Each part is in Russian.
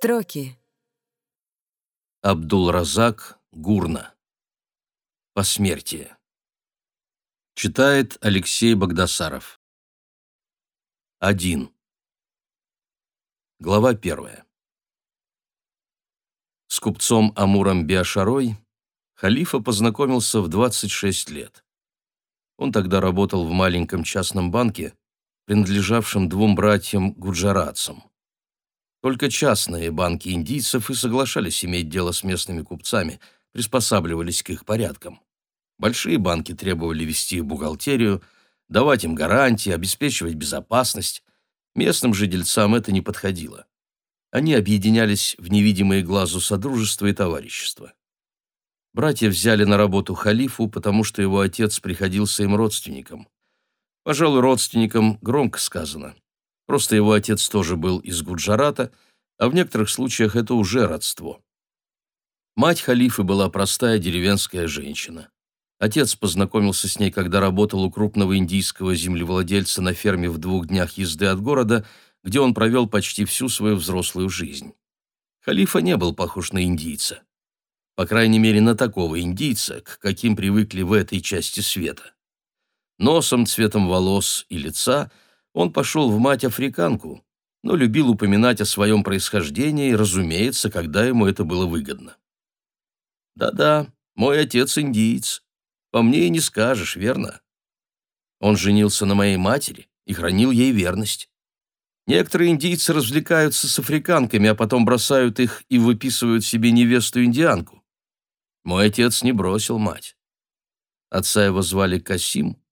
Строки. Абдул-Разак Гурна. Посмертие. Читает Алексей Богдасаров. 1. Глава первая. С купцом Амуром Биашарой халифа познакомился в 26 лет. Он тогда работал в маленьком частном банке, принадлежавшем двум братьям Гуджаратцам. Только частные банки индийцев и соглашались иметь дело с местными купцами, приспосабливались к их порядкам. Большие банки требовали вести бухгалтерию, давать им гарантии, обеспечивать безопасность. Местным же это не подходило. Они объединялись в невидимые глазу содружества и товарищества. Братья взяли на работу халифу, потому что его отец приходился им родственником. Пожалуй, родственникам громко сказано. Просто его отец тоже был из Гуджарата, а в некоторых случаях это уже родство. Мать халифы была простая деревенская женщина. Отец познакомился с ней, когда работал у крупного индийского землевладельца на ферме в двух днях езды от города, где он провел почти всю свою взрослую жизнь. Халифа не был похож на индийца. По крайней мере, на такого индийца, к каким привыкли в этой части света. Носом, цветом волос и лица – он пошел в мать-африканку, но любил упоминать о своем происхождении, разумеется, когда ему это было выгодно. «Да-да, мой отец индиец. По мне и не скажешь, верно? Он женился на моей матери и хранил ей верность. Некоторые индийцы развлекаются с африканками, а потом бросают их и выписывают себе невесту-индианку. Мой отец не бросил мать. Отца его звали Касим,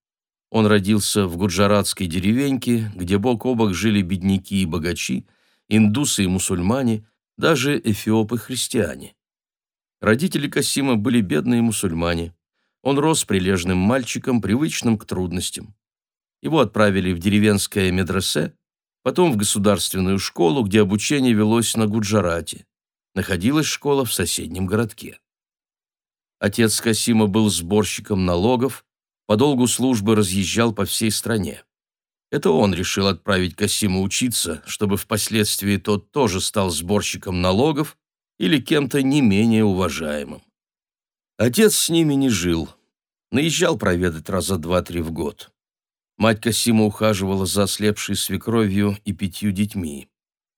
он родился в гуджаратской деревеньке, где бок о бок жили бедняки и богачи, индусы и мусульмане, даже эфиопы-христиане. Родители Касима были бедные мусульмане. Он рос прилежным мальчиком, привычным к трудностям. Его отправили в деревенское медресе, потом в государственную школу, где обучение велось на Гуджарате. Находилась школа в соседнем городке. Отец Касима был сборщиком налогов, по долгу службы разъезжал по всей стране. Это он решил отправить Касима учиться, чтобы впоследствии тот тоже стал сборщиком налогов или кем-то не менее уважаемым. Отец с ними не жил, наезжал проведать раза два-три в год. Мать Касима ухаживала за ослепшей свекровью и пятью детьми.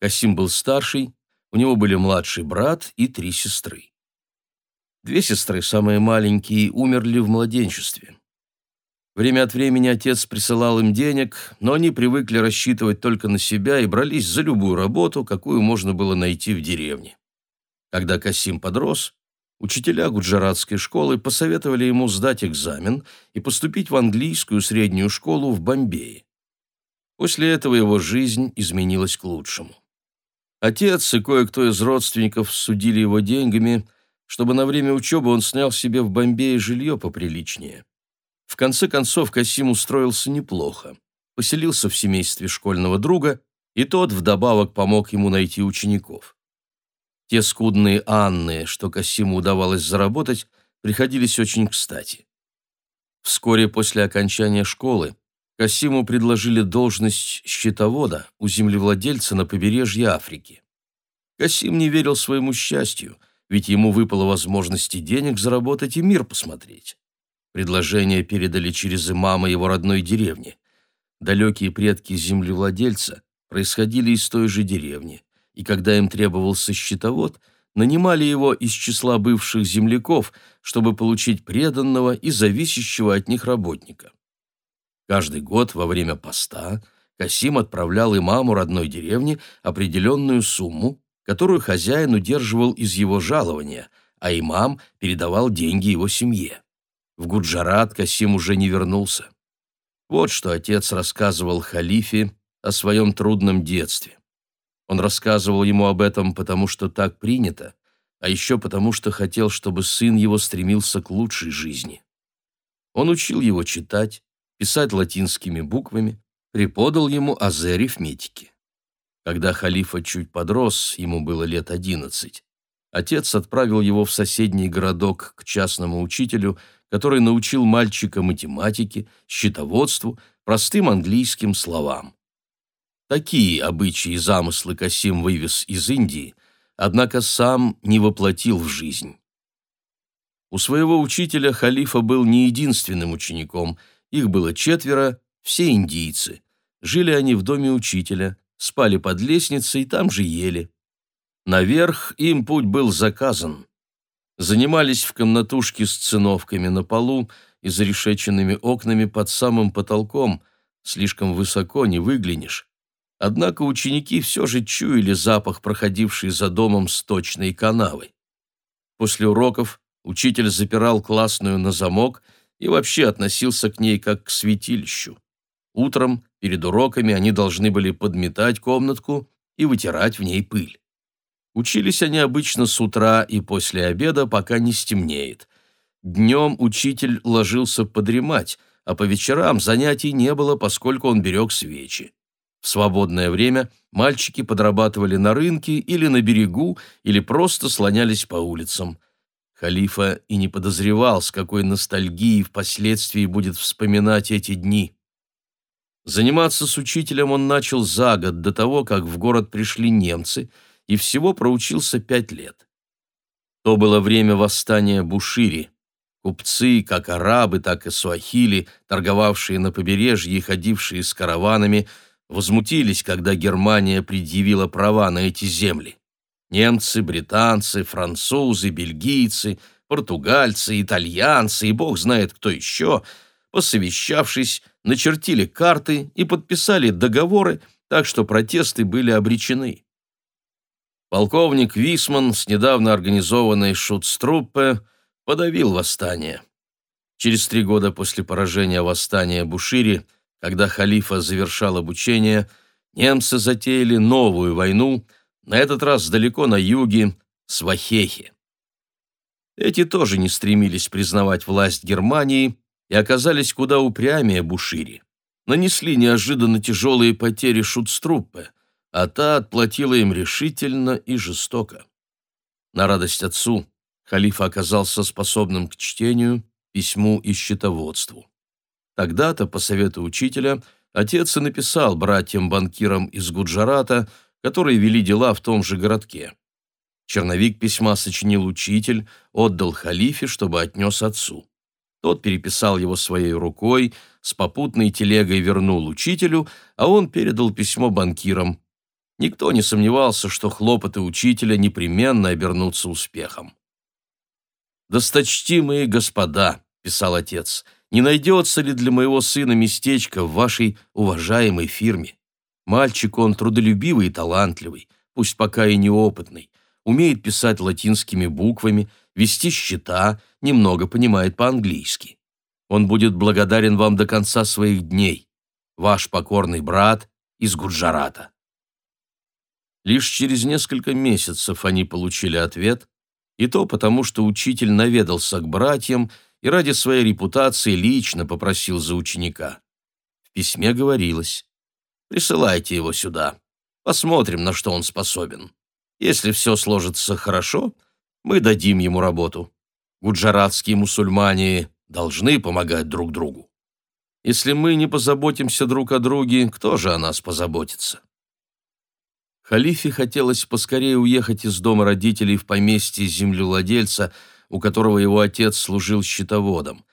Касим был старший, у него были младший брат и три сестры. Две сестры, самые маленькие, умерли в младенчестве. Время от времени отец присылал им денег, но они привыкли рассчитывать только на себя и брались за любую работу, какую можно было найти в деревне. Когда Касим подрос, учителя гуджаратской школы посоветовали ему сдать экзамен и поступить в английскую среднюю школу в Бомбее. После этого его жизнь изменилась к лучшему. Отец и кое-кто из родственников судили его деньгами, чтобы на время учебы он снял себе в Бомбее жилье поприличнее. В конце концов Касим устроился неплохо. Поселился в семействе школьного друга, и тот вдобавок помог ему найти учеников. Те скудные Анны, что Касиму удавалось заработать, приходились очень кстати. Вскоре после окончания школы Касиму предложили должность счетовода у землевладельца на побережье Африки. Касим не верил своему счастью, ведь ему выпала возможность и денег заработать и мир посмотреть. Предложение передали через имама его родной деревни. Далекие предки землевладельца происходили из той же деревни, и когда им требовался счетовод, нанимали его из числа бывших земляков, чтобы получить преданного и зависящего от них работника. Каждый год во время поста Касим отправлял имаму родной деревни определенную сумму, которую хозяин удерживал из его жалования, а имам передавал деньги его семье. В Гуджарат Касим уже не вернулся. Вот что отец рассказывал халифе о своем трудном детстве. Он рассказывал ему об этом, потому что так принято, а еще потому что хотел, чтобы сын его стремился к лучшей жизни. Он учил его читать, писать латинскими буквами, преподал ему азы арифметики. Когда халифа чуть подрос, ему было лет одиннадцать, отец отправил его в соседний городок к частному учителю – который научил мальчика математике, счетоводству, простым английским словам. Такие обычаи и замыслы Касим вывез из Индии, однако сам не воплотил в жизнь. У своего учителя халифа был не единственным учеником, их было четверо, все индийцы. Жили они в доме учителя, спали под лестницей, там же ели. Наверх им путь был заказан. Занимались в комнатушке с циновками на полу и зарешеченными окнами под самым потолком, слишком высоко не выглянешь. Однако ученики все же чуяли запах, проходивший за домом сточной канавы. После уроков учитель запирал классную на замок и вообще относился к ней как к святилищу. Утром, перед уроками, они должны были подметать комнатку и вытирать в ней пыль. Учились они обычно с утра и после обеда, пока не стемнеет. Днем учитель ложился подремать, а по вечерам занятий не было, поскольку он берег свечи. В свободное время мальчики подрабатывали на рынке или на берегу, или просто слонялись по улицам. Халифа и не подозревал, с какой ностальгией впоследствии будет вспоминать эти дни. Заниматься с учителем он начал за год до того, как в город пришли немцы, и всего проучился пять лет. То было время восстания Бушири. Купцы, как арабы, так и суахили, торговавшие на побережье и ходившие с караванами, возмутились, когда Германия предъявила права на эти земли. Немцы, британцы, французы, бельгийцы, португальцы, итальянцы и бог знает кто еще, посовещавшись, начертили карты и подписали договоры, так что протесты были обречены. Полковник Висман с недавно организованной шутструппе подавил восстание. Через три года после поражения восстания Бушири, когда халифа завершал обучение, немцы затеяли новую войну, на этот раз далеко на юге, с Вахехи. Эти тоже не стремились признавать власть Германии и оказались куда упрямее Бушири. Нанесли неожиданно тяжелые потери шутструппе, а та отплатила им решительно и жестоко. На радость отцу халиф оказался способным к чтению, письму и счетоводству. Тогда-то, по совету учителя, отец и написал братьям-банкирам из Гуджарата, которые вели дела в том же городке. Черновик письма сочинил учитель, отдал халифе, чтобы отнес отцу. Тот переписал его своей рукой, с попутной телегой вернул учителю, а он передал письмо банкирам. Никто не сомневался, что хлопоты учителя непременно обернутся успехом. «Досточтимые господа», — писал отец, — «не найдется ли для моего сына местечко в вашей уважаемой фирме? Мальчик он трудолюбивый и талантливый, пусть пока и неопытный, умеет писать латинскими буквами, вести счета, немного понимает по-английски. Он будет благодарен вам до конца своих дней. Ваш покорный брат из Гуджарата». Лишь через несколько месяцев они получили ответ, и то потому, что учитель наведался к братьям и ради своей репутации лично попросил за ученика. В письме говорилось «Присылайте его сюда, посмотрим, на что он способен. Если все сложится хорошо, мы дадим ему работу. Гуджаратские мусульмане должны помогать друг другу. Если мы не позаботимся друг о друге, кто же о нас позаботится?» Халифе хотелось поскорее уехать из дома родителей в поместье землевладельца, у которого его отец служил счетоводом.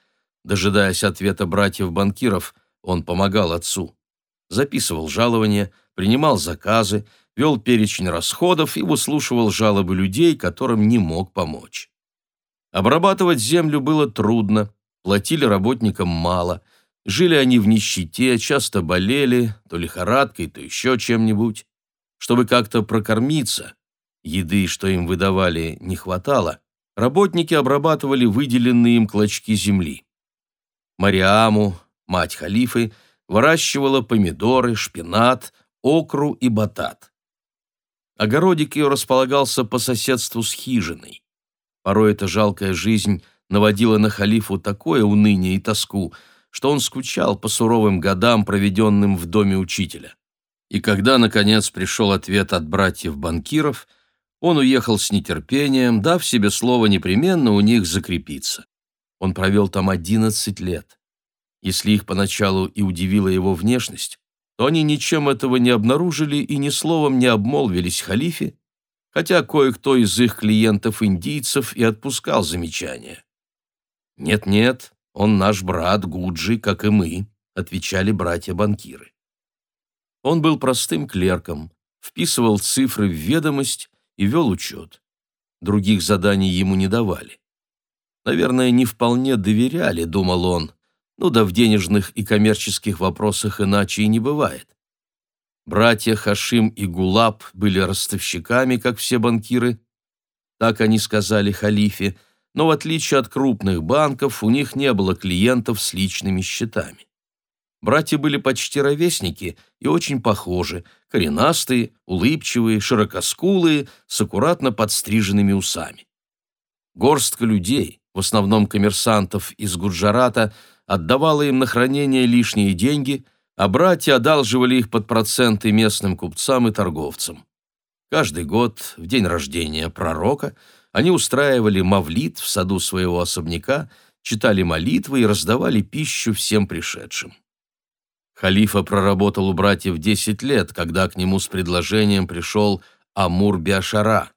Дожидаясь ответа братьев-банкиров, он помогал отцу. Записывал жалования, принимал заказы, вел перечень расходов и выслушивал жалобы людей, которым не мог помочь. Обрабатывать землю было трудно, платили работникам мало, жили они в нищете, часто болели, то лихорадкой, то еще чем-нибудь. Чтобы как-то прокормиться, еды, что им выдавали, не хватало, работники обрабатывали выделенные им клочки земли. Мариаму, мать халифы, выращивала помидоры, шпинат, окру и батат. Огородик ее располагался по соседству с хижиной. Порой эта жалкая жизнь наводила на халифу такое уныние и тоску, что он скучал по суровым годам, проведенным в доме учителя. И когда, наконец, пришел ответ от братьев-банкиров, он уехал с нетерпением, дав себе слово непременно у них закрепиться. Он провел там одиннадцать лет. Если их поначалу и удивила его внешность, то они ничем этого не обнаружили и ни словом не обмолвились халифе, хотя кое-кто из их клиентов-индийцев и отпускал замечания. «Нет-нет, он наш брат Гуджи, как и мы», — отвечали братья-банкиры. Он был простым клерком, вписывал цифры в ведомость и вел учет. Других заданий ему не давали. Наверное, не вполне доверяли, думал он. Ну да в денежных и коммерческих вопросах иначе и не бывает. Братья Хашим и Гулаб были ростовщиками, как все банкиры. Так они сказали халифе, но в отличие от крупных банков, у них не было клиентов с личными счетами. Братья были почти ровесники и очень похожи, коренастые, улыбчивые, широкоскулые, с аккуратно подстриженными усами. Горстка людей, в основном коммерсантов из Гуджарата, отдавала им на хранение лишние деньги, а братья одалживали их под проценты местным купцам и торговцам. Каждый год, в день рождения пророка, они устраивали мавлид в саду своего особняка, читали молитвы и раздавали пищу всем пришедшим. Халифа проработал у братьев 10 лет, когда к нему с предложением пришел Амур Биашара.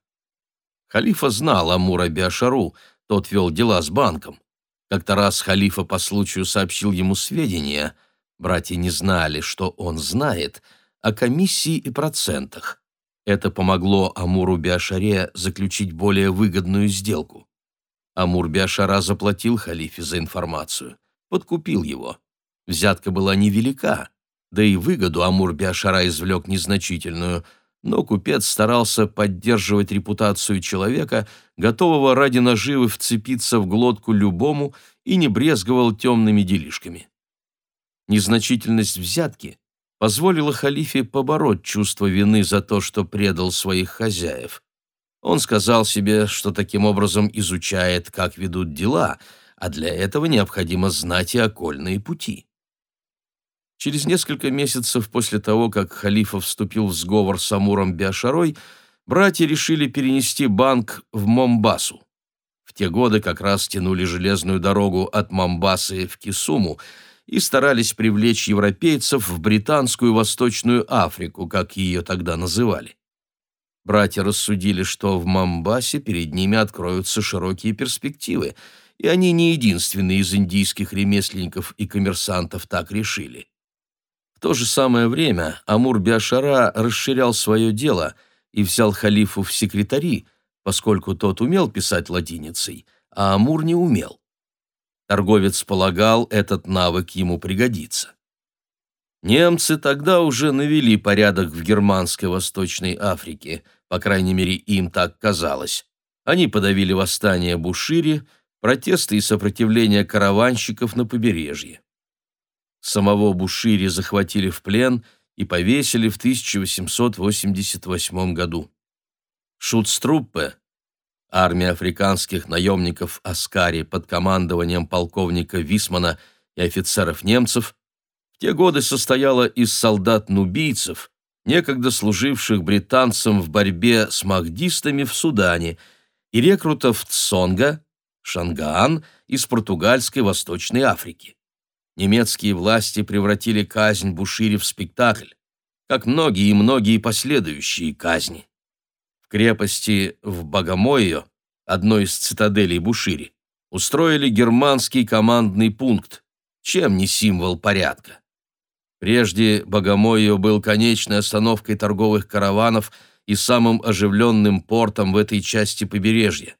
Халифа знал Амура Биашару, тот вел дела с банком. Как-то раз халифа по случаю сообщил ему сведения. Братья не знали, что он знает, о комиссии и процентах. Это помогло Амуру Биашаре заключить более выгодную сделку. Амур Биашара заплатил халифе за информацию, подкупил его. Взятка была невелика, да и выгоду Амур Биашара извлек незначительную, но купец старался поддерживать репутацию человека, готового ради наживы вцепиться в глотку любому и не брезговал темными делишками. Незначительность взятки позволила халифе побороть чувство вины за то, что предал своих хозяев. Он сказал себе, что таким образом изучает, как ведут дела, а для этого необходимо знать и окольные пути. Через несколько месяцев после того, как халифа вступил в сговор с Амуром Биашарой, братья решили перенести банк в Момбасу. В те годы как раз тянули железную дорогу от Момбасы в Кисуму и старались привлечь европейцев в британскую Восточную Африку, как ее тогда называли. Братья рассудили, что в Момбасе перед ними откроются широкие перспективы, и они не единственные из индийских ремесленников и коммерсантов так решили. В то же самое время Амур Биашара расширял свое дело и взял халифу в секретари, поскольку тот умел писать латиницей, а Амур не умел. Торговец полагал, этот навык ему пригодится. Немцы тогда уже навели порядок в германской Восточной Африке, по крайней мере, им так казалось. Они подавили восстание Бушири, протесты и сопротивление караванщиков на побережье. Самого Бушири захватили в плен и повесили в 1888 году. Шутструппе, армия африканских наемников Аскари под командованием полковника Висмана и офицеров-немцев, в те годы состояла из солдат-нубийцев, некогда служивших британцам в борьбе с махдистами в Судане, и рекрутов Цонга, Шангаан из португальской Восточной Африки немецкие власти превратили казнь Бушири в спектакль, как многие и многие последующие казни. В крепости в Богомойо, одной из цитаделей Бушири, устроили германский командный пункт, чем не символ порядка. Прежде Богомойо был конечной остановкой торговых караванов и самым оживленным портом в этой части побережья.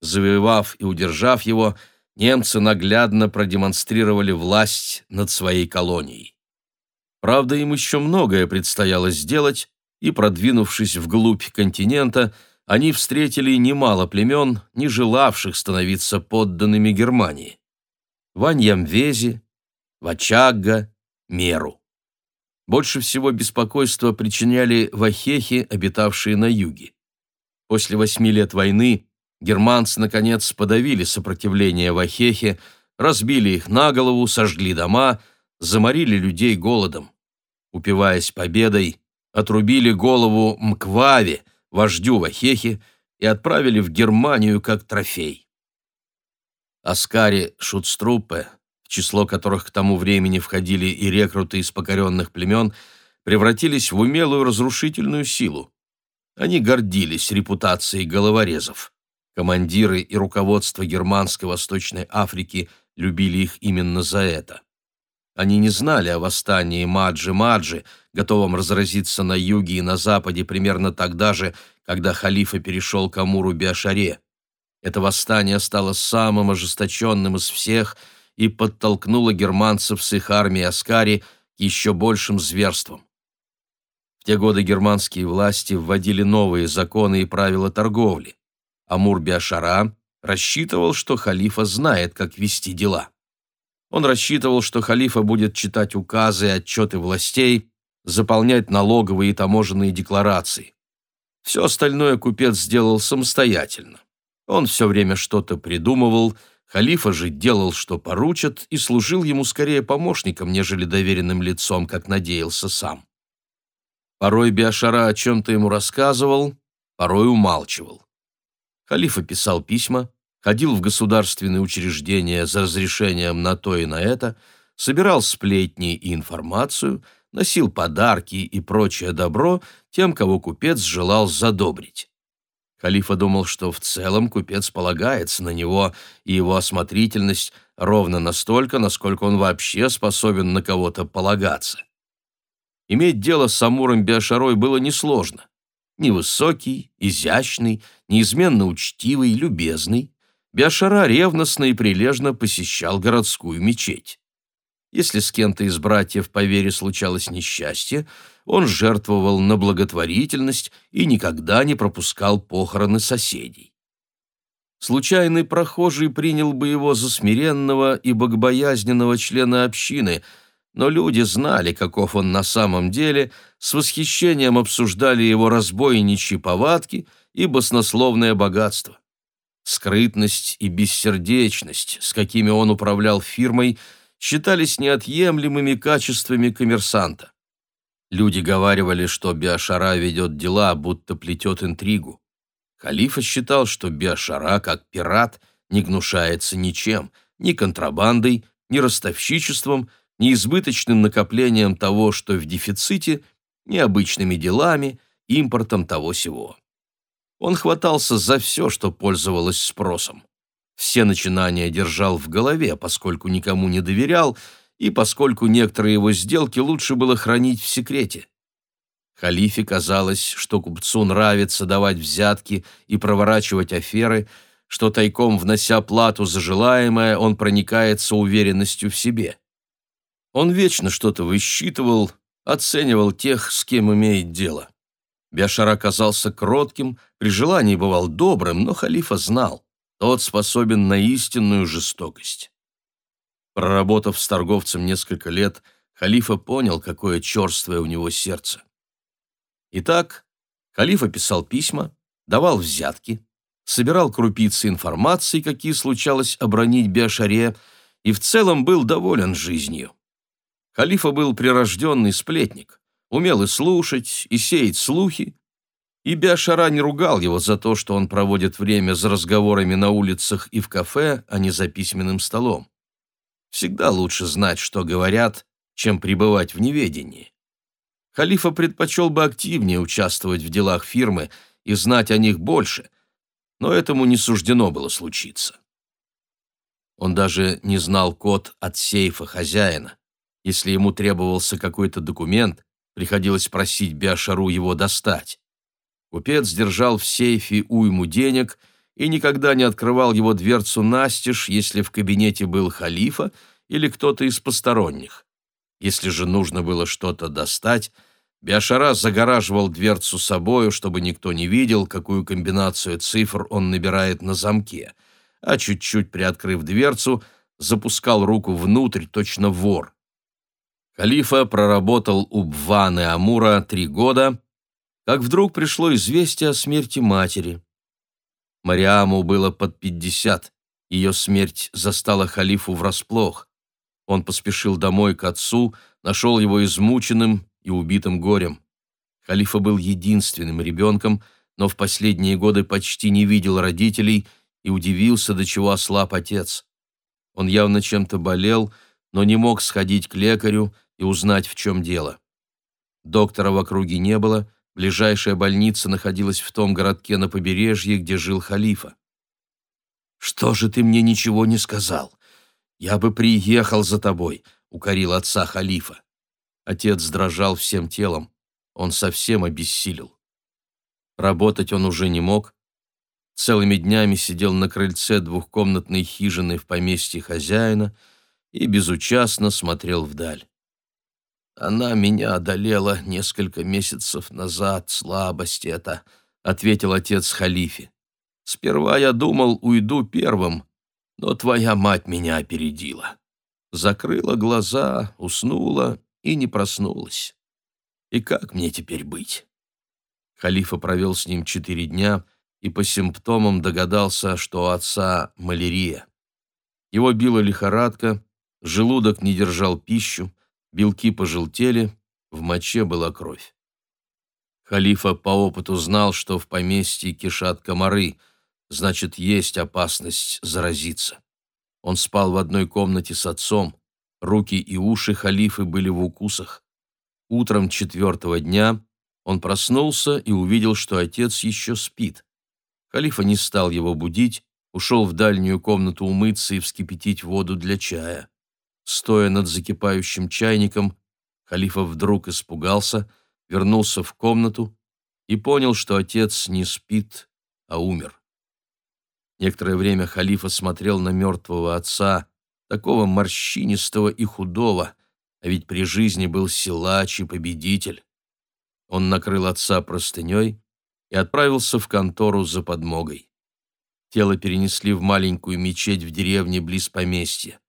Завоевав и удержав его, немцы наглядно продемонстрировали власть над своей колонией. Правда, им еще многое предстояло сделать, и, продвинувшись вглубь континента, они встретили немало племен, не желавших становиться подданными Германии. Ваньямвези, Вачагга, Меру. Больше всего беспокойства причиняли вахехи, обитавшие на юге. После восьми лет войны Германцы, наконец, подавили сопротивление в Ахехе, разбили их на голову, сожгли дома, заморили людей голодом. Упиваясь победой, отрубили голову Мкваве, вождю Вахехи, и отправили в Германию как трофей. Аскари Шутструппе, в число которых к тому времени входили и рекруты из покоренных племен, превратились в умелую разрушительную силу. Они гордились репутацией головорезов. Командиры и руководство Германской Восточной Африки любили их именно за это. Они не знали о восстании Маджи-Маджи, готовом разразиться на юге и на западе примерно тогда же, когда халифа перешел к Амуру Биашаре. Это восстание стало самым ожесточенным из всех и подтолкнуло германцев с их армией Аскари к еще большим зверствам. В те годы германские власти вводили новые законы и правила торговли. Амур Биашара рассчитывал, что халифа знает, как вести дела. Он рассчитывал, что халифа будет читать указы и отчеты властей, заполнять налоговые и таможенные декларации. Все остальное купец сделал самостоятельно. Он все время что-то придумывал, халифа же делал, что поручат, и служил ему скорее помощником, нежели доверенным лицом, как надеялся сам. Порой Биашара о чем-то ему рассказывал, порой умалчивал. Халифа писал письма, ходил в государственные учреждения за разрешением на то и на это, собирал сплетни и информацию, носил подарки и прочее добро тем, кого купец желал задобрить. Халифа думал, что в целом купец полагается на него и его осмотрительность ровно настолько, насколько он вообще способен на кого-то полагаться. Иметь дело с Амуром Биашарой было несложно. Невысокий, изящный, неизменно учтивый, любезный, Биашара ревностно и прилежно посещал городскую мечеть. Если с кем-то из братьев по вере случалось несчастье, он жертвовал на благотворительность и никогда не пропускал похороны соседей. Случайный прохожий принял бы его за смиренного и богобоязненного члена общины, но люди знали, каков он на самом деле, с восхищением обсуждали его разбойничьи повадки и баснословное богатство. Скрытность и бессердечность, с какими он управлял фирмой, считались неотъемлемыми качествами коммерсанта. Люди говаривали, что Биашара ведет дела, будто плетет интригу. Халифа считал, что Биашара, как пират, не гнушается ничем, ни контрабандой, ни ростовщичеством, ни избыточным накоплением того, что в дефиците, ни обычными делами, импортом того-сего. Он хватался за все, что пользовалось спросом. Все начинания держал в голове, поскольку никому не доверял и поскольку некоторые его сделки лучше было хранить в секрете. Халифе казалось, что купцу нравится давать взятки и проворачивать аферы, что тайком внося плату за желаемое, он проникается уверенностью в себе. Он вечно что-то высчитывал, оценивал тех, с кем имеет дело. Бяшар оказался кротким, при желании бывал добрым, но халифа знал, тот способен на истинную жестокость. Проработав с торговцем несколько лет, халифа понял, какое черствое у него сердце. Итак, халифа писал письма, давал взятки, собирал крупицы информации, какие случалось обронить Биашаре, и в целом был доволен жизнью. Халифа был прирожденный сплетник, умел и слушать, и сеять слухи, и Биашара не ругал его за то, что он проводит время за разговорами на улицах и в кафе, а не за письменным столом. Всегда лучше знать, что говорят, чем пребывать в неведении. Халифа предпочел бы активнее участвовать в делах фирмы и знать о них больше, но этому не суждено было случиться. Он даже не знал код от сейфа хозяина. Если ему требовался какой-то документ, приходилось просить Биашару его достать. Купец держал в сейфе уйму денег и никогда не открывал его дверцу настежь, если в кабинете был халифа или кто-то из посторонних. Если же нужно было что-то достать, Биашара загораживал дверцу собою, чтобы никто не видел, какую комбинацию цифр он набирает на замке, а чуть-чуть приоткрыв дверцу, запускал руку внутрь, точно вор. Халифа проработал у Бваны Амура три года, как вдруг пришло известие о смерти матери. Мариаму было под пятьдесят. Ее смерть застала халифу врасплох. Он поспешил домой к отцу, нашел его измученным и убитым горем. Халифа был единственным ребенком, но в последние годы почти не видел родителей и удивился, до чего ослаб отец. Он явно чем-то болел, но не мог сходить к лекарю и узнать, в чем дело. Доктора в округе не было, Ближайшая больница находилась в том городке на побережье, где жил халифа. «Что же ты мне ничего не сказал? Я бы приехал за тобой», — укорил отца халифа. Отец дрожал всем телом, он совсем обессилел. Работать он уже не мог, целыми днями сидел на крыльце двухкомнатной хижины в поместье хозяина и безучастно смотрел вдаль. «Она меня одолела несколько месяцев назад, слабость эта», — ответил отец халифе. «Сперва я думал, уйду первым, но твоя мать меня опередила. Закрыла глаза, уснула и не проснулась. И как мне теперь быть?» Халифа провел с ним четыре дня и по симптомам догадался, что у отца малярия. Его била лихорадка, желудок не держал пищу, белки пожелтели, в моче была кровь. Халифа по опыту знал, что в поместье кишат комары, значит, есть опасность заразиться. Он спал в одной комнате с отцом, руки и уши халифы были в укусах. Утром четвертого дня он проснулся и увидел, что отец еще спит. Халифа не стал его будить, ушел в дальнюю комнату умыться и вскипятить воду для чая. Стоя над закипающим чайником, халифа вдруг испугался, вернулся в комнату и понял, что отец не спит, а умер. Некоторое время халифа смотрел на мертвого отца, такого морщинистого и худого, а ведь при жизни был силач и победитель. Он накрыл отца простыней и отправился в контору за подмогой. Тело перенесли в маленькую мечеть в деревне близ поместья.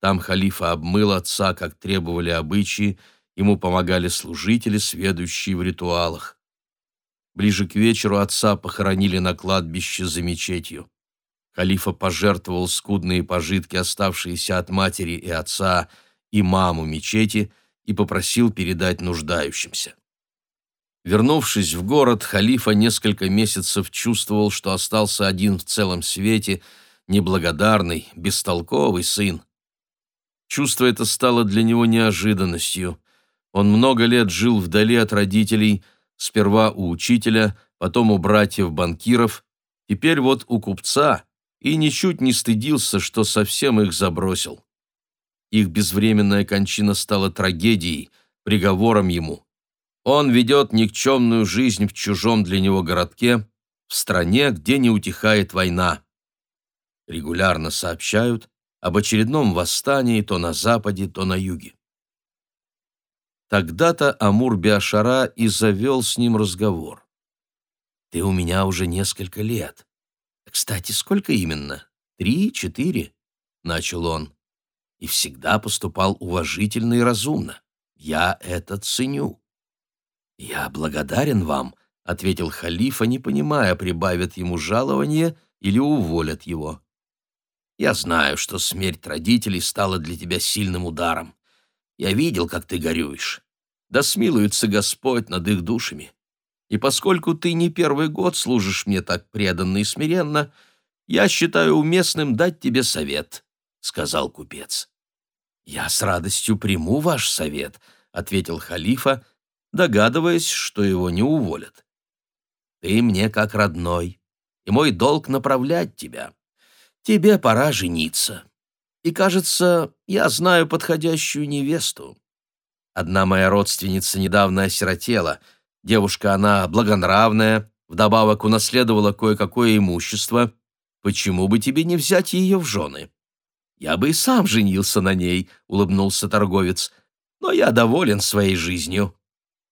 Там халифа обмыл отца, как требовали обычаи, ему помогали служители, сведущие в ритуалах. Ближе к вечеру отца похоронили на кладбище за мечетью. Халифа пожертвовал скудные пожитки, оставшиеся от матери и отца, и маму мечети, и попросил передать нуждающимся. Вернувшись в город, халифа несколько месяцев чувствовал, что остался один в целом свете, неблагодарный, бестолковый сын. Чувство это стало для него неожиданностью. Он много лет жил вдали от родителей, сперва у учителя, потом у братьев-банкиров, теперь вот у купца, и ничуть не стыдился, что совсем их забросил. Их безвременная кончина стала трагедией, приговором ему. Он ведет никчемную жизнь в чужом для него городке, в стране, где не утихает война. Регулярно сообщают, об очередном восстании то на западе, то на юге. Тогда-то Амур Биашара и завел с ним разговор. «Ты у меня уже несколько лет. Кстати, сколько именно? Три, четыре?» — начал он. «И всегда поступал уважительно и разумно. Я это ценю». «Я благодарен вам», — ответил халифа, не понимая, прибавят ему жалование или уволят его. Я знаю, что смерть родителей стала для тебя сильным ударом. Я видел, как ты горюешь. Да смилуется Господь над их душами. И поскольку ты не первый год служишь мне так преданно и смиренно, я считаю уместным дать тебе совет», — сказал купец. «Я с радостью приму ваш совет», — ответил халифа, догадываясь, что его не уволят. «Ты мне как родной, и мой долг направлять тебя тебе пора жениться. И, кажется, я знаю подходящую невесту. Одна моя родственница недавно осиротела. Девушка она благонравная, вдобавок унаследовала кое-какое имущество. Почему бы тебе не взять ее в жены? Я бы и сам женился на ней, улыбнулся торговец. Но я доволен своей жизнью.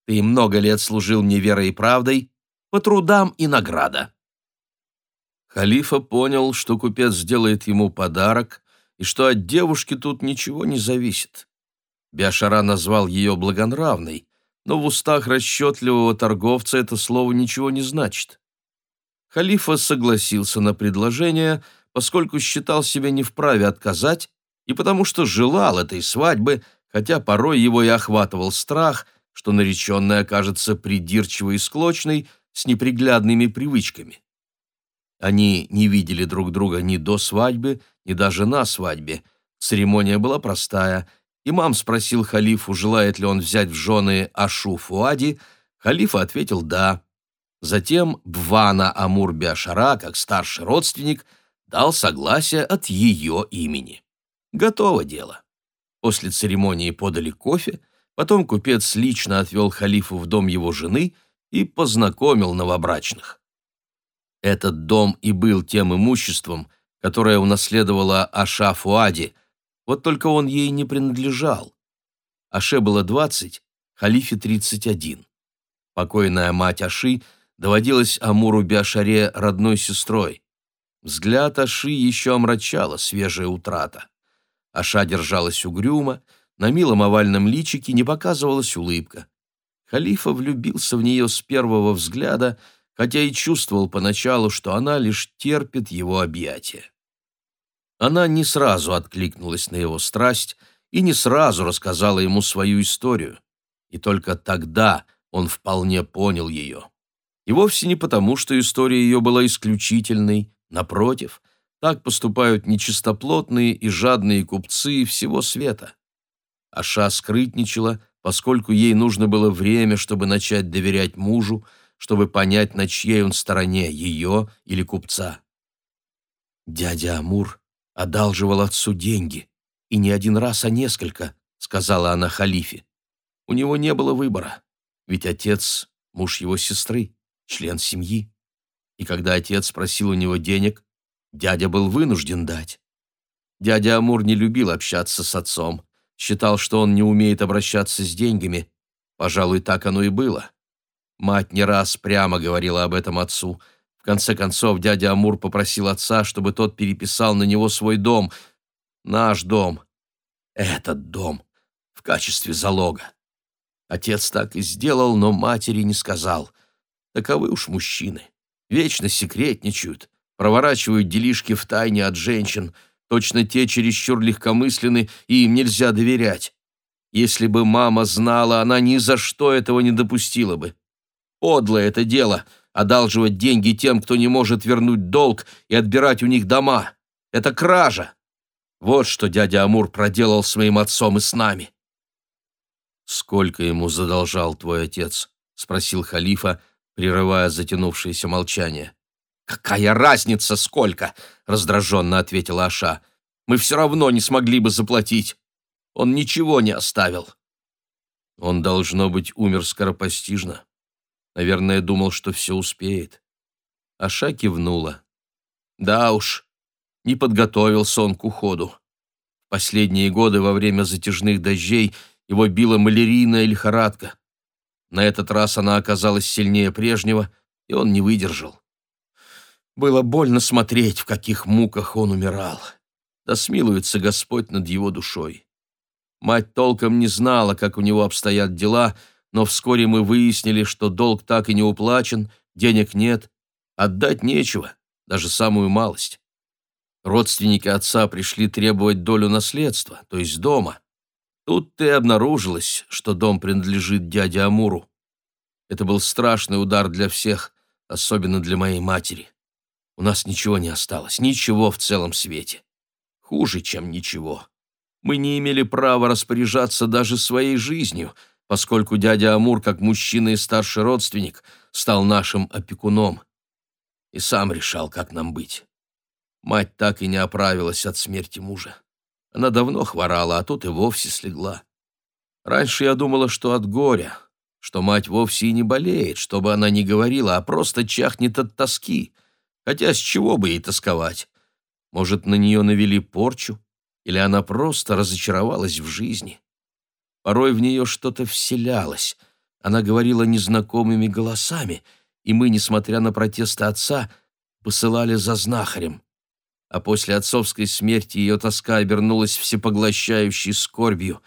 Ты много лет служил мне верой и правдой, по трудам и награда. Халифа понял, что купец сделает ему подарок и что от девушки тут ничего не зависит. Биашара назвал ее благонравной, но в устах расчетливого торговца это слово ничего не значит. Халифа согласился на предложение, поскольку считал себя не вправе отказать и потому что желал этой свадьбы, хотя порой его и охватывал страх, что нареченная окажется придирчивой и склочной, с неприглядными привычками. Они не видели друг друга ни до свадьбы, ни даже на свадьбе. Церемония была простая. Имам спросил халифу, желает ли он взять в жены Ашу Фуади. Халифа ответил «да». Затем Бвана Амур Биашара, как старший родственник, дал согласие от ее имени. Готово дело. После церемонии подали кофе, потом купец лично отвел халифу в дом его жены и познакомил новобрачных. Этот дом и был тем имуществом, которое унаследовала Аша Фуади, вот только он ей не принадлежал. Аше было двадцать, халифе тридцать один. Покойная мать Аши доводилась Амуру Биашаре родной сестрой. Взгляд Аши еще омрачала свежая утрата. Аша держалась угрюмо, на милом овальном личике не показывалась улыбка. Халифа влюбился в нее с первого взгляда, хотя и чувствовал поначалу, что она лишь терпит его объятия. Она не сразу откликнулась на его страсть и не сразу рассказала ему свою историю. И только тогда он вполне понял ее. И вовсе не потому, что история ее была исключительной, напротив, так поступают нечистоплотные и жадные купцы всего света. Аша скрытничала, поскольку ей нужно было время, чтобы начать доверять мужу, чтобы понять, на чьей он стороне, ее или купца. «Дядя Амур одалживал отцу деньги, и не один раз, а несколько», — сказала она халифе. «У него не было выбора, ведь отец — муж его сестры, член семьи. И когда отец просил у него денег, дядя был вынужден дать. Дядя Амур не любил общаться с отцом, считал, что он не умеет обращаться с деньгами. Пожалуй, так оно и было. Мать не раз прямо говорила об этом отцу. В конце концов, дядя Амур попросил отца, чтобы тот переписал на него свой дом. Наш дом. Этот дом. В качестве залога. Отец так и сделал, но матери не сказал. Таковы уж мужчины. Вечно секретничают, проворачивают делишки в тайне от женщин. Точно те чересчур легкомысленны, и им нельзя доверять. Если бы мама знала, она ни за что этого не допустила бы. Подлое это дело — одалживать деньги тем, кто не может вернуть долг и отбирать у них дома. Это кража. Вот что дядя Амур проделал с моим отцом и с нами. «Сколько ему задолжал твой отец?» — спросил халифа, прерывая затянувшееся молчание. «Какая разница, сколько?» — раздраженно ответила Аша. «Мы все равно не смогли бы заплатить. Он ничего не оставил». Он, должно быть, умер скоропостижно. Наверное, думал, что все успеет. Аша кивнула. Да уж, не подготовился он к уходу. Последние годы во время затяжных дождей его била малярийная лихорадка. На этот раз она оказалась сильнее прежнего, и он не выдержал. Было больно смотреть, в каких муках он умирал. Да смилуется Господь над его душой. Мать толком не знала, как у него обстоят дела, но вскоре мы выяснили, что долг так и не уплачен, денег нет, отдать нечего, даже самую малость. Родственники отца пришли требовать долю наследства, то есть дома. Тут-то и обнаружилось, что дом принадлежит дяде Амуру. Это был страшный удар для всех, особенно для моей матери. У нас ничего не осталось, ничего в целом свете. Хуже, чем ничего. Мы не имели права распоряжаться даже своей жизнью — поскольку дядя Амур, как мужчина и старший родственник, стал нашим опекуном. И сам решал, как нам быть. Мать так и не оправилась от смерти мужа. Она давно хворала, а тут и вовсе слегла. Раньше я думала, что от горя, что мать вовсе и не болеет, чтобы она не говорила, а просто чахнет от тоски. Хотя с чего бы ей тосковать? Может, на нее навели порчу? Или она просто разочаровалась в жизни? Порой в нее что-то вселялось. Она говорила незнакомыми голосами, и мы, несмотря на протесты отца, посылали за знахарем. А после отцовской смерти ее тоска обернулась всепоглощающей скорбью,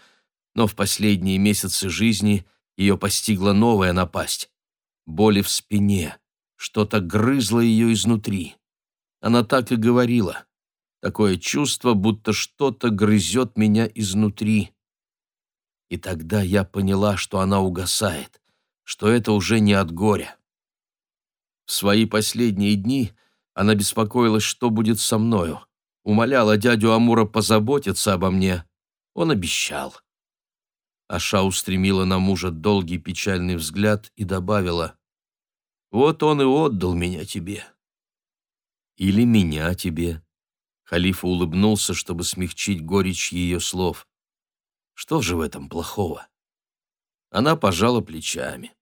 но в последние месяцы жизни ее постигла новая напасть — боли в спине, что-то грызло ее изнутри. Она так и говорила. Такое чувство, будто что-то грызет меня изнутри. И тогда я поняла, что она угасает, что это уже не от горя. В свои последние дни она беспокоилась, что будет со мною, умоляла дядю Амура позаботиться обо мне. Он обещал. Аша устремила на мужа долгий печальный взгляд и добавила, «Вот он и отдал меня тебе». «Или меня тебе». Халифа улыбнулся, чтобы смягчить горечь ее слов. «Что же в этом плохого?» Она пожала плечами.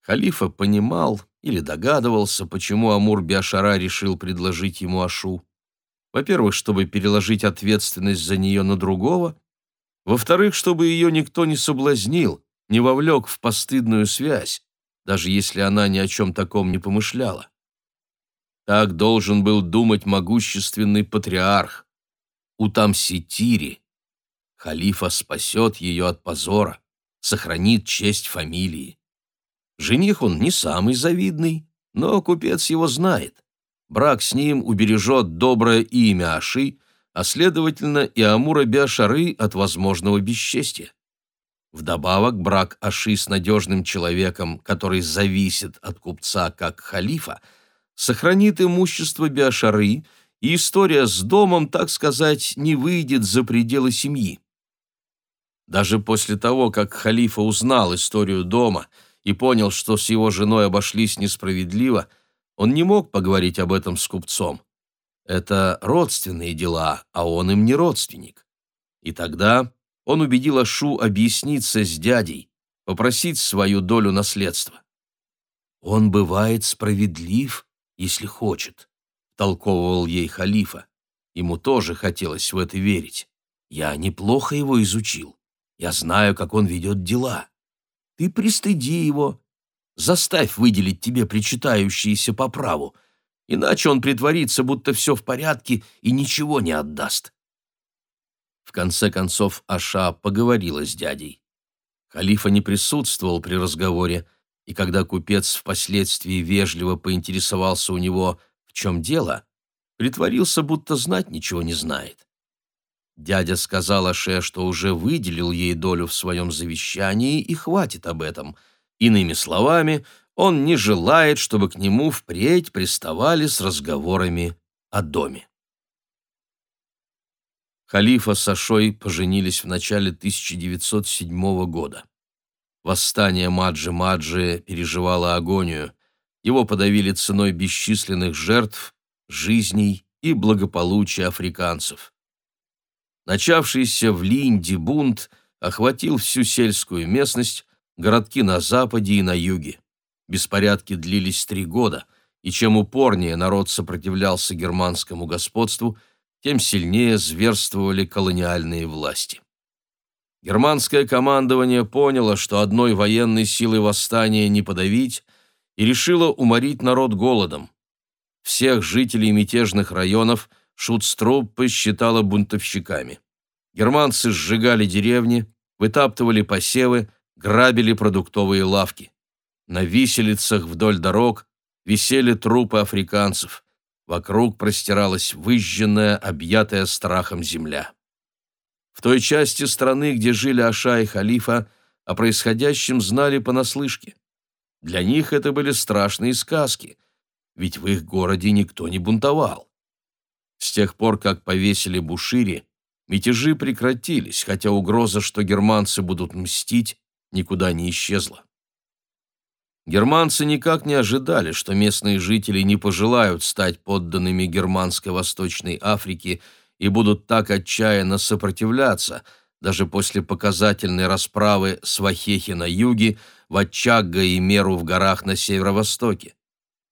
Халифа понимал или догадывался, почему Амур Биашара решил предложить ему Ашу. Во-первых, чтобы переложить ответственность за нее на другого, во-вторых, чтобы ее никто не соблазнил, не вовлек в постыдную связь, даже если она ни о чем таком не помышляла. Так должен был думать могущественный патриарх. Утамситири. Халифа спасет ее от позора, сохранит честь фамилии. Жених он не самый завидный, но купец его знает. Брак с ним убережет доброе имя Аши, а следовательно и Амура Биашары от возможного бесчестия. Вдобавок брак Аши с надежным человеком, который зависит от купца как халифа, сохранит имущество Биашары, и история с домом, так сказать, не выйдет за пределы семьи. Даже после того, как халифа узнал историю дома – и понял, что с его женой обошлись несправедливо, он не мог поговорить об этом с купцом. Это родственные дела, а он им не родственник. И тогда он убедил Ашу объясниться с дядей, попросить свою долю наследства. «Он бывает справедлив, если хочет», — толковывал ей халифа. Ему тоже хотелось в это верить. «Я неплохо его изучил. Я знаю, как он ведет дела. Ты пристыди его, заставь выделить тебе причитающиеся по праву, иначе он притворится, будто все в порядке и ничего не отдаст. В конце концов Аша поговорила с дядей. Халифа не присутствовал при разговоре, и когда купец впоследствии вежливо поинтересовался у него, в чем дело, притворился, будто знать ничего не знает. Дядя сказал Аше, что уже выделил ей долю в своем завещании и хватит об этом. Иными словами, он не желает, чтобы к нему впредь приставали с разговорами о доме. Халифа с Ашой поженились в начале 1907 года. Восстание Маджи-Маджи переживало агонию. Его подавили ценой бесчисленных жертв, жизней и благополучия африканцев. Начавшийся в Линде бунт охватил всю сельскую местность, городки на западе и на юге. Беспорядки длились три года, и чем упорнее народ сопротивлялся германскому господству, тем сильнее зверствовали колониальные власти. Германское командование поняло, что одной военной силой восстания не подавить, и решило уморить народ голодом. Всех жителей мятежных районов – Шутструппы считала бунтовщиками. Германцы сжигали деревни, вытаптывали посевы, грабили продуктовые лавки. На виселицах вдоль дорог висели трупы африканцев. Вокруг простиралась выжженная, объятая страхом земля. В той части страны, где жили Аша и Халифа, о происходящем знали понаслышке. Для них это были страшные сказки, ведь в их городе никто не бунтовал. С тех пор, как повесили Бушири, мятежи прекратились, хотя угроза, что германцы будут мстить, никуда не исчезла. Германцы никак не ожидали, что местные жители не пожелают стать подданными германской Восточной Африки и будут так отчаянно сопротивляться, даже после показательной расправы Свахехи на юге, Ватчагга и Меру в горах на северо-востоке.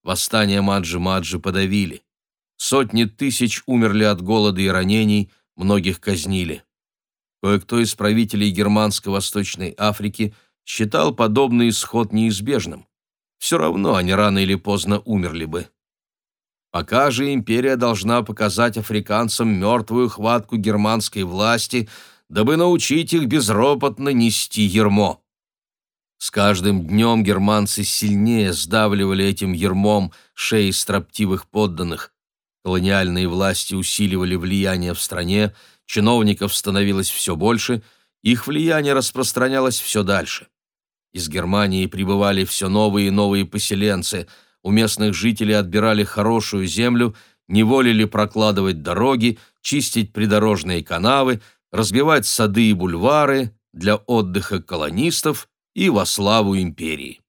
Восстание Маджи-Маджи подавили. Сотни тысяч умерли от голода и ранений, многих казнили. Кое-кто из правителей Германско-Восточной Африки считал подобный исход неизбежным. Все равно они рано или поздно умерли бы. Пока же империя должна показать африканцам мертвую хватку германской власти, дабы научить их безропотно нести ермо. С каждым днем германцы сильнее сдавливали этим ермом шеи строптивых подданных. Колониальные власти усиливали влияние в стране, чиновников становилось все больше, их влияние распространялось все дальше. Из Германии прибывали все новые и новые поселенцы, у местных жителей отбирали хорошую землю, неволили прокладывать дороги, чистить придорожные канавы, разбивать сады и бульвары, для отдыха колонистов и во славу империи.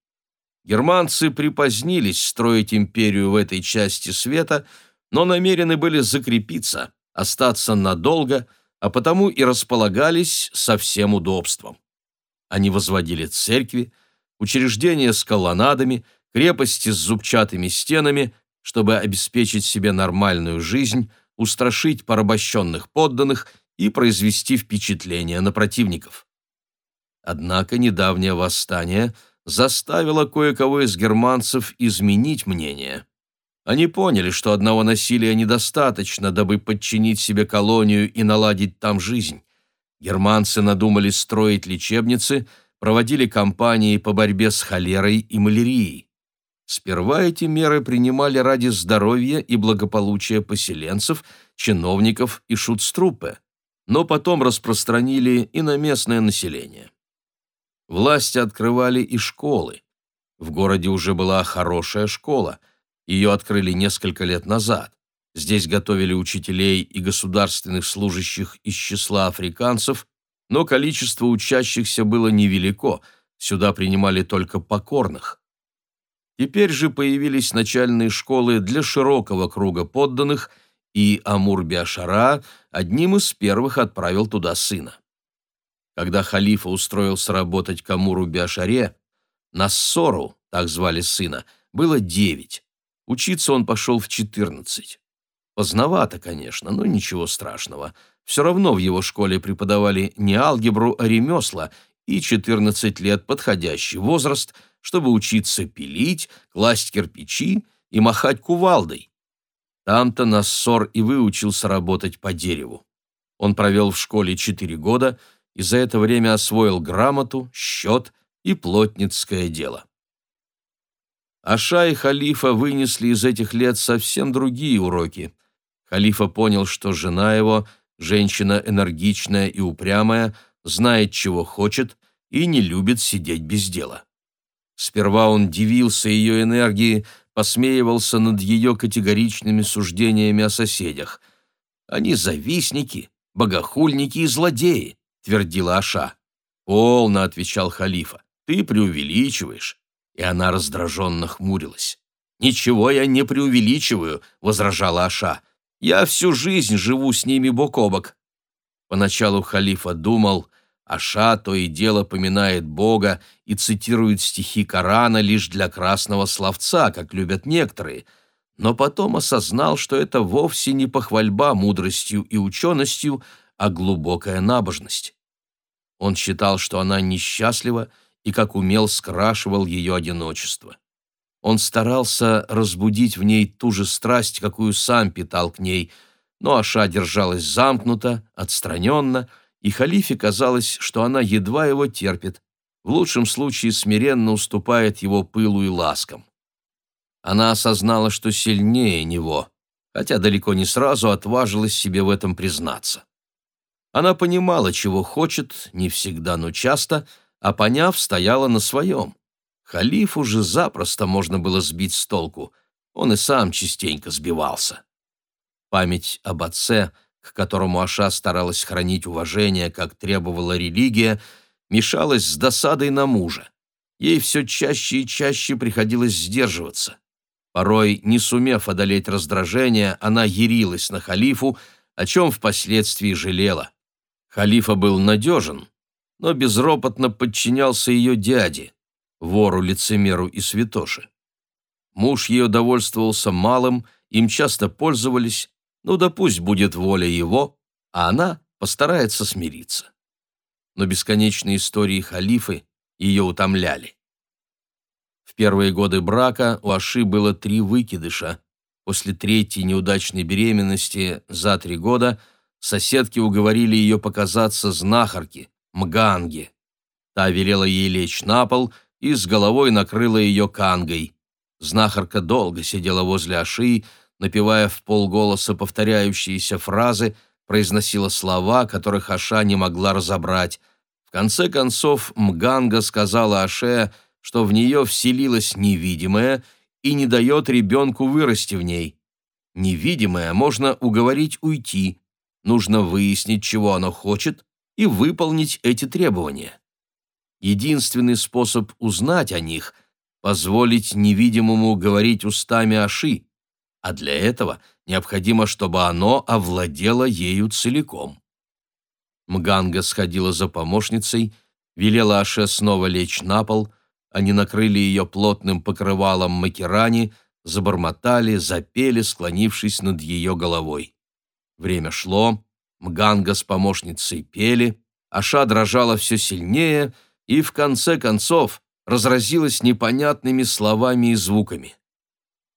Германцы припозднились строить империю в этой части света, но намерены были закрепиться, остаться надолго, а потому и располагались со всем удобством. Они возводили церкви, учреждения с колоннадами, крепости с зубчатыми стенами, чтобы обеспечить себе нормальную жизнь, устрашить порабощенных подданных и произвести впечатление на противников. Однако недавнее восстание заставило кое-кого из германцев изменить мнение. Они поняли, что одного насилия недостаточно, дабы подчинить себе колонию и наладить там жизнь. Германцы надумали строить лечебницы, проводили кампании по борьбе с холерой и малярией. Сперва эти меры принимали ради здоровья и благополучия поселенцев, чиновников и шутструппе, но потом распространили и на местное население. Власти открывали и школы. В городе уже была хорошая школа. Ее открыли несколько лет назад. Здесь готовили учителей и государственных служащих из числа африканцев, но количество учащихся было невелико, сюда принимали только покорных. Теперь же появились начальные школы для широкого круга подданных, и Амур-Биашара одним из первых отправил туда сына. Когда халифа устроился работать к Амуру-Биашаре, Нассору, так звали сына, было девять. Учиться он пошел в четырнадцать. Поздновато, конечно, но ничего страшного. Все равно в его школе преподавали не алгебру, а ремесла, и 14 лет – подходящий возраст, чтобы учиться пилить, класть кирпичи и махать кувалдой. Там-то Нассор и выучился работать по дереву. Он провел в школе 4 года и за это время освоил грамоту, счет и плотницкое дело. Аша и халифа вынесли из этих лет совсем другие уроки. Халифа понял, что жена его, женщина энергичная и упрямая, знает, чего хочет, и не любит сидеть без дела. Сперва он дивился ее энергии, посмеивался над ее категоричными суждениями о соседях. «Они завистники, богохульники и злодеи», — твердила Аша. «Полно», — отвечал халифа, — «ты преувеличиваешь». И она раздраженно хмурилась. «Ничего я не преувеличиваю», — возражала Аша. «Я всю жизнь живу с ними бок о бок». Поначалу халифа думал, Аша то и дело поминает Бога и цитирует стихи Корана лишь для красного словца, как любят некоторые, но потом осознал, что это вовсе не похвальба мудростью и ученостью, а глубокая набожность. Он считал, что она несчастлива и как умел скрашивал ее одиночество. Он старался разбудить в ней ту же страсть, какую сам питал к ней, но Аша держалась замкнуто, отстраненно, и халифе казалось, что она едва его терпит, в лучшем случае смиренно уступает его пылу и ласкам. Она осознала, что сильнее него, хотя далеко не сразу отважилась себе в этом признаться. Она понимала, чего хочет, не всегда, но часто, а поняв, стояла на своем. Халифу же запросто можно было сбить с толку, он и сам частенько сбивался. Память об отце — к которому Аша старалась хранить уважение, как требовала религия, мешалась с досадой на мужа. Ей все чаще и чаще приходилось сдерживаться. Порой, не сумев одолеть раздражение, она ярилась на халифу, о чем впоследствии жалела. Халифа был надежен, но безропотно подчинялся ее дяде, вору-лицемеру и святоше. Муж ее довольствовался малым, им часто пользовались, ну да пусть будет воля его, а она постарается смириться. Но бесконечные истории халифы ее утомляли. В первые годы брака у Аши было три выкидыша. После третьей неудачной беременности за три года соседки уговорили ее показаться знахарке, Мганге. Та велела ей лечь на пол и с головой накрыла ее кангой. Знахарка долго сидела возле Аши, напевая в полголоса повторяющиеся фразы, произносила слова, которых Аша не могла разобрать. В конце концов Мганга сказала Аше, что в нее вселилось невидимое и не дает ребенку вырасти в ней. Невидимое можно уговорить уйти, нужно выяснить, чего оно хочет, и выполнить эти требования. Единственный способ узнать о них — позволить невидимому говорить устами Аши, а для этого необходимо, чтобы оно овладело ею целиком. Мганга сходила за помощницей, велела Аше снова лечь на пол, они накрыли ее плотным покрывалом макерани, забормотали, запели, склонившись над ее головой. Время шло, Мганга с помощницей пели, Аша дрожала все сильнее и, в конце концов, разразилась непонятными словами и звуками.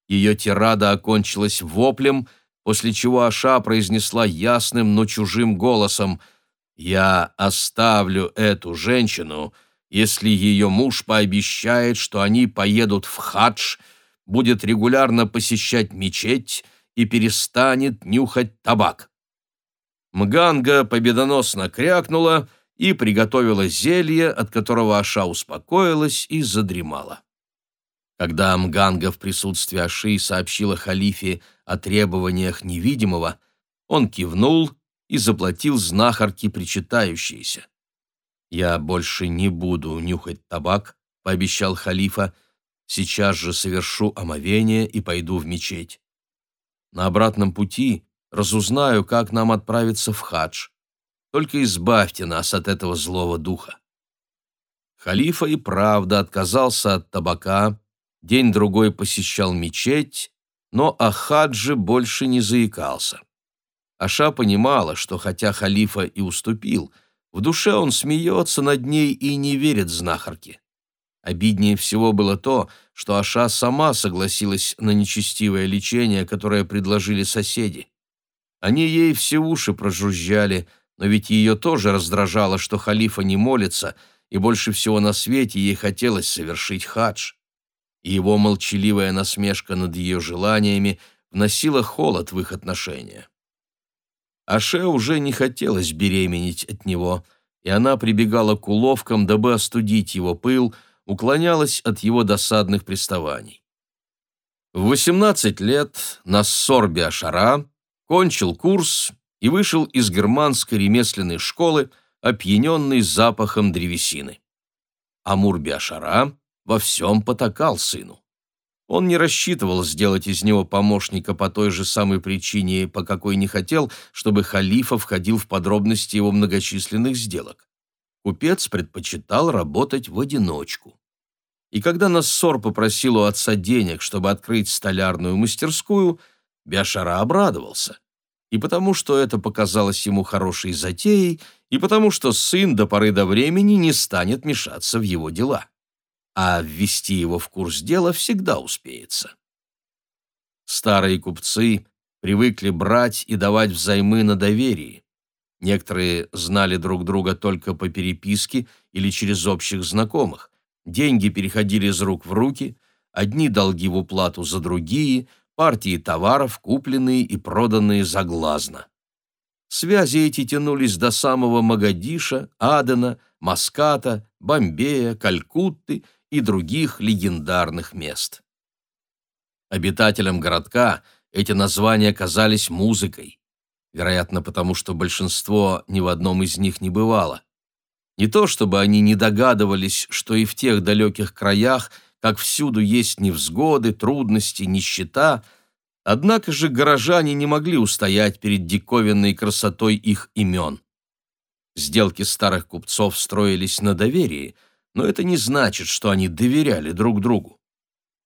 Ее тирада окончилась воплем, после чего Аша произнесла ясным, но чужим голосом «Я оставлю эту женщину, если ее муж пообещает, что они поедут в хадж, будет регулярно посещать мечеть и перестанет нюхать табак». Мганга победоносно крякнула и приготовила зелье, от которого Аша успокоилась и задремала. Когда Мганга в присутствии Аши сообщила халифе о требованиях невидимого, он кивнул и заплатил знахарке причитающиеся. «Я больше не буду нюхать табак», — пообещал халифа, «сейчас же совершу омовение и пойду в мечеть. На обратном пути разузнаю, как нам отправиться в хадж. Только избавьте нас от этого злого духа». Халифа и правда отказался от табака, день-другой посещал мечеть, но о хадже больше не заикался. Аша понимала, что хотя халифа и уступил, в душе он смеется над ней и не верит знахарке. Обиднее всего было то, что Аша сама согласилась на нечестивое лечение, которое предложили соседи. Они ей все уши прожужжали, но ведь ее тоже раздражало, что халифа не молится, и больше всего на свете ей хотелось совершить хадж и его молчаливая насмешка над ее желаниями вносила холод в их отношения. Аше уже не хотелось беременеть от него, и она прибегала к уловкам, дабы остудить его пыл, уклонялась от его досадных приставаний. В 18 лет Нассор Биашара кончил курс и вышел из германской ремесленной школы, опьяненный запахом древесины. Амур Биашара во всем потакал сыну. Он не рассчитывал сделать из него помощника по той же самой причине, по какой не хотел, чтобы халифа входил в подробности его многочисленных сделок. Купец предпочитал работать в одиночку. И когда Нассор попросил у отца денег, чтобы открыть столярную мастерскую, Бяшара обрадовался. И потому, что это показалось ему хорошей затеей, и потому, что сын до поры до времени не станет мешаться в его дела а ввести его в курс дела всегда успеется. Старые купцы привыкли брать и давать взаймы на доверии. Некоторые знали друг друга только по переписке или через общих знакомых. Деньги переходили из рук в руки, одни долги в уплату за другие, партии товаров, купленные и проданные заглазно. Связи эти тянулись до самого Магадиша, Адена, Маската, Бомбея, Калькутты и других легендарных мест. Обитателям городка эти названия казались музыкой, вероятно, потому что большинство ни в одном из них не бывало. Не то чтобы они не догадывались, что и в тех далеких краях, как всюду есть невзгоды, трудности, нищета, однако же горожане не могли устоять перед диковинной красотой их имен. Сделки старых купцов строились на доверии – но это не значит, что они доверяли друг другу.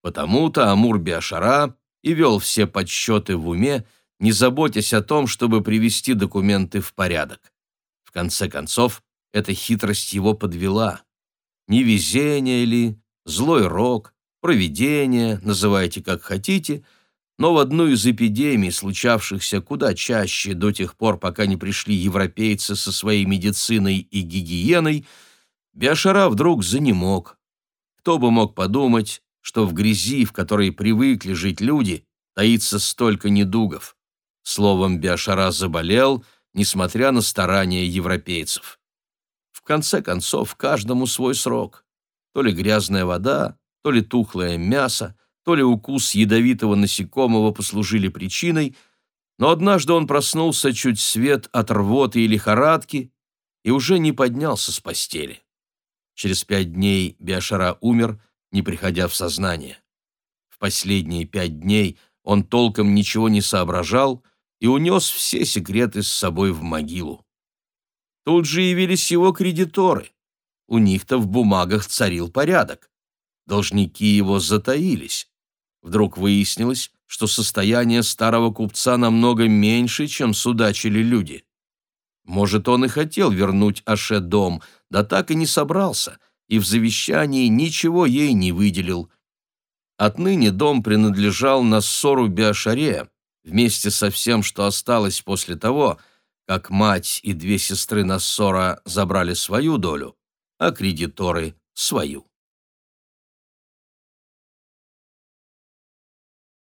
Потому-то Амур Биашара и вел все подсчеты в уме, не заботясь о том, чтобы привести документы в порядок. В конце концов, эта хитрость его подвела. Невезение ли, злой рок, провидение, называйте как хотите, но в одну из эпидемий, случавшихся куда чаще до тех пор, пока не пришли европейцы со своей медициной и гигиеной, Биашара вдруг занемог. Кто бы мог подумать, что в грязи, в которой привыкли жить люди, таится столько недугов. Словом, Биашара заболел, несмотря на старания европейцев. В конце концов, каждому свой срок. То ли грязная вода, то ли тухлое мясо, то ли укус ядовитого насекомого послужили причиной, но однажды он проснулся чуть свет от рвоты и лихорадки, и уже не поднялся с постели. Через пять дней Биашара умер, не приходя в сознание. В последние пять дней он толком ничего не соображал и унес все секреты с собой в могилу. Тут же явились его кредиторы. У них-то в бумагах царил порядок. Должники его затаились. Вдруг выяснилось, что состояние старого купца намного меньше, чем судачили люди. Может, он и хотел вернуть Аше дом, да так и не собрался, и в завещании ничего ей не выделил. Отныне дом принадлежал Нассору Биашаре, вместе со всем, что осталось после того, как мать и две сестры Нассора забрали свою долю, а кредиторы — свою.